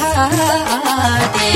आपते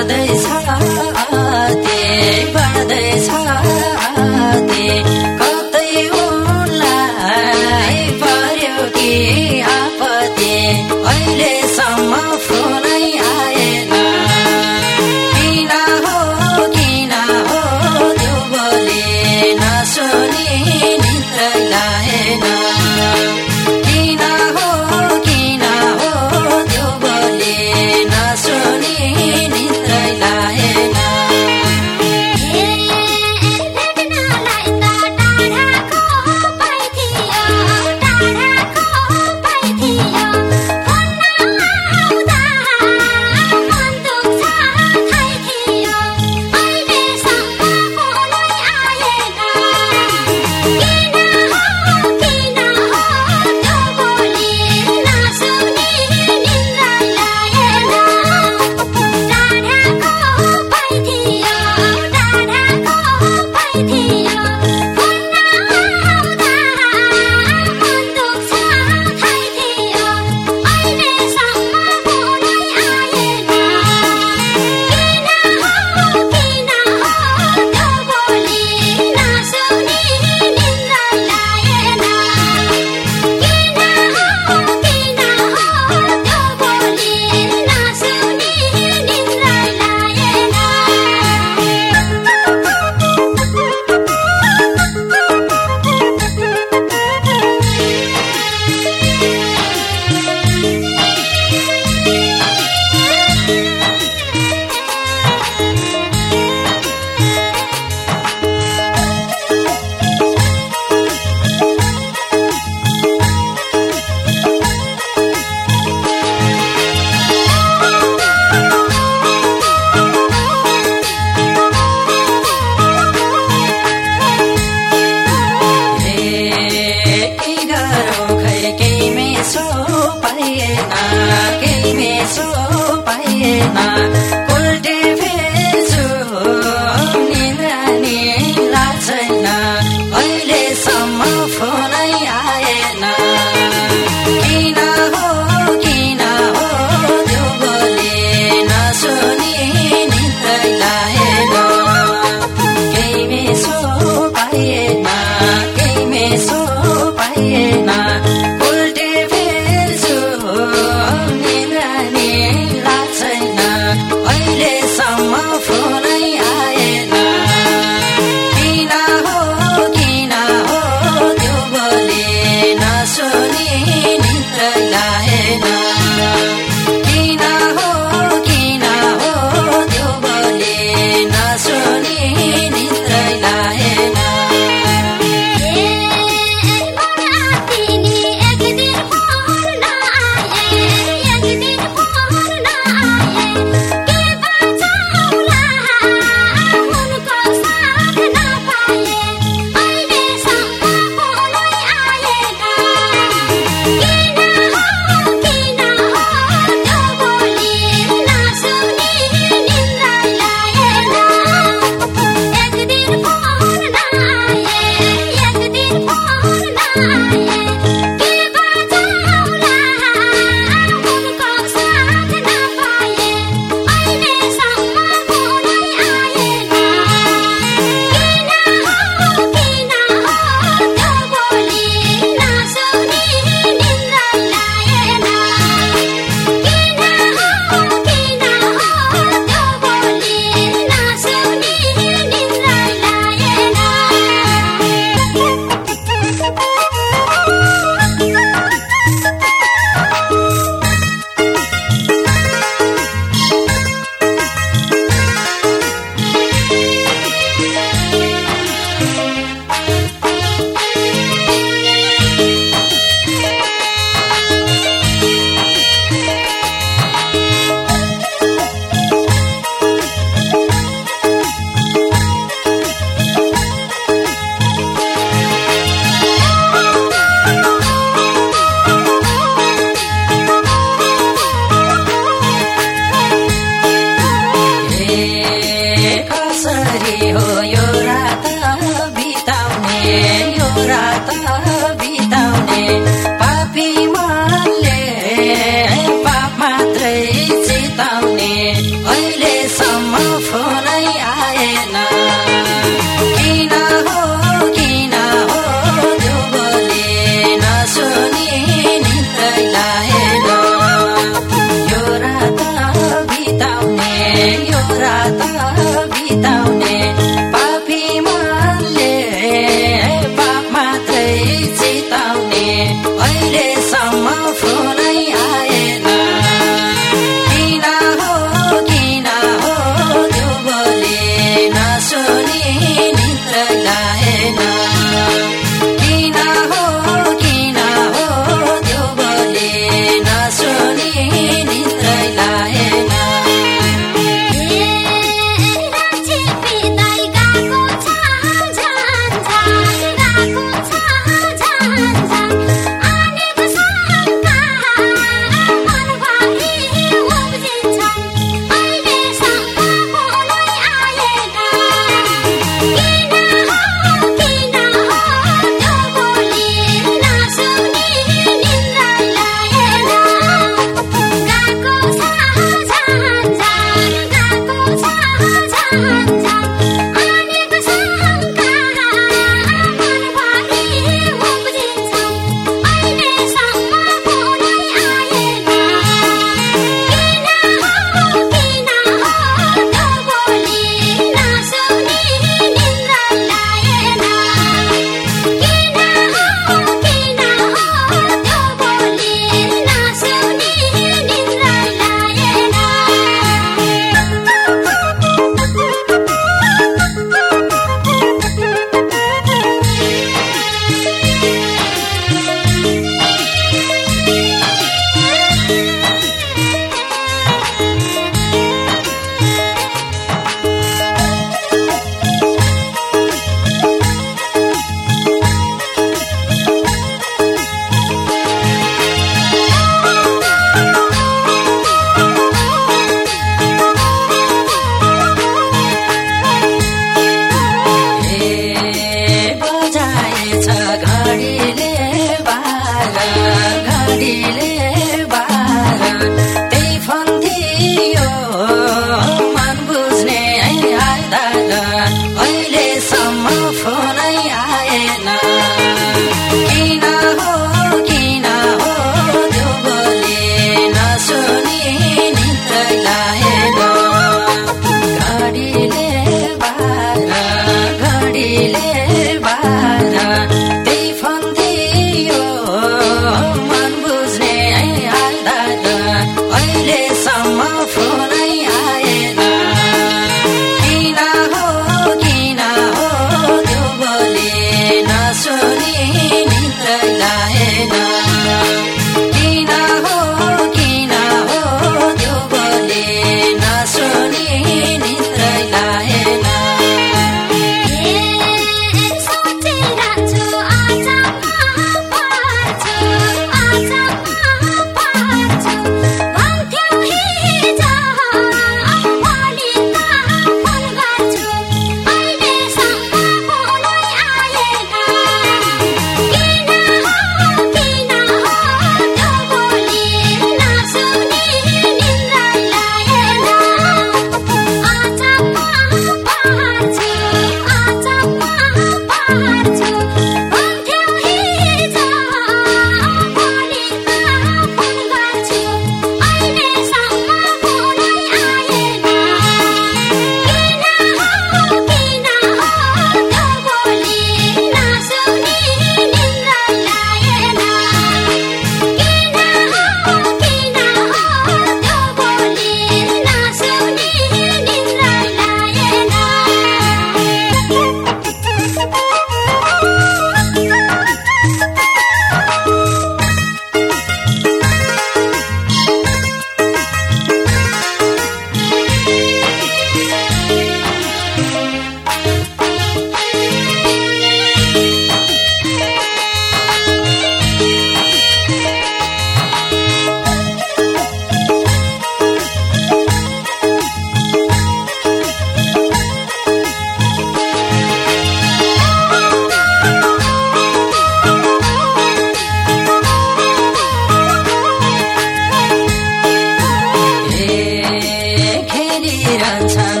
이런 참